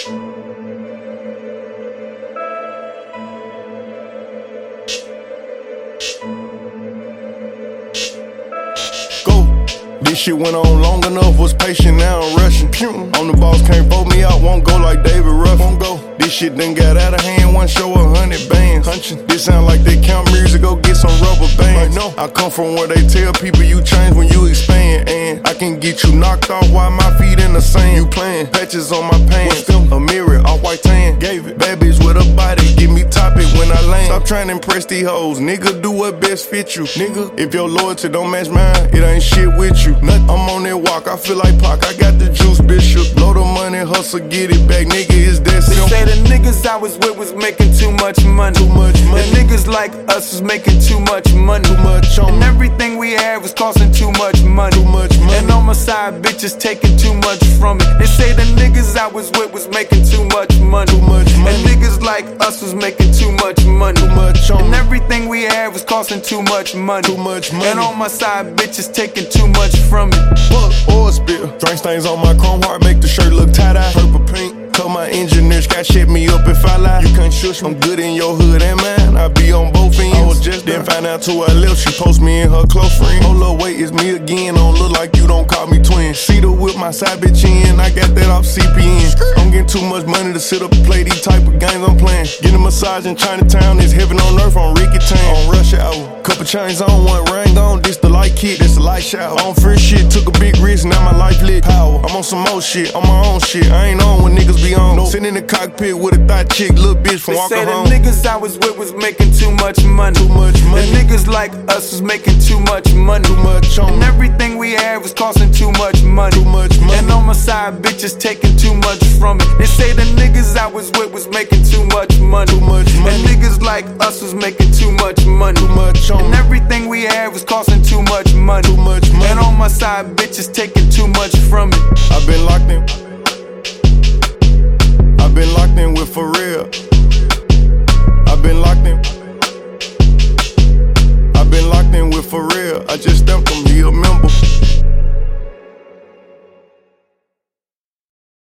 This shit went on long enough, was patient, now I'm rushing. On the boss, can't vote me out, won't go like David Ruff. Won't go. This shit done got out of hand, one show a hundred bands. Hunchin'. This sound like they count music, go get some rubber bands. Like, no. I come from where they tell people you change when you expand, and I can get you knocked off while my feet you playing patches on my pants. A mirror, off white tan. With a body, give me topic when I land. Stop trying to impress these hoes. Nigga, do what best fit you. Nigga, if your loyalty don't match mine, it ain't shit with you. Nothing. I'm on that walk, I feel like Pac. I got the juice, bishop. Load of money, hustle, get it back. Nigga, is that They say the niggas I was with was making too much money. Too much money. The niggas like us was making too much money. Too much on And everything we had was costing too much money. Too much money. And on my side, bitches taking too much from me. They say the niggas I was with was making too much money. Too much money. And niggas like us was making too much money. Too much on And everything we had was costing too much money. Too much money. And on my side, bitches taking too much from me. Fuck oil spill. Drink stains on my chrome heart, make the shirt look tie dye. Purple pink. Tell my engineers got shit me up if I lie. You can't shush. I'm good in your hood and mine. I be on both ends. I was just then find out to her left. She post me in her close friend. Hold up, wait, it's me again. Don't look like you don't call me twin. See the whip my side bitch in. I got that off CPN. Too much money to sit up and play these type of games I'm playing. Getting a massage in Chinatown is heaven on earth on Jackie Chan. On rush hour. Couple chains on, one ring on. This the light kit, this the light shower. On free shit, took a big risk, now my life lit. Power. I'm on some more shit, on my own shit. I ain't on when niggas be on. Sitting in the cockpit with a thought chick, little bitch from They Walker say the niggas I was with was making too much money. Too much money. The niggas like us was making too much money. Too much on And everything we had was costing too much money. Too my side, bitches taking too much from me. They say the niggas I was with was making too much money. Too much money. And niggas like us was making too much money. Too much on And everything we had was costing too much money. Too much money. And on my side, bitches taking too much from me. I've been locked in. I've been locked in with for real. I've been locked in. I've been locked in with for real. I just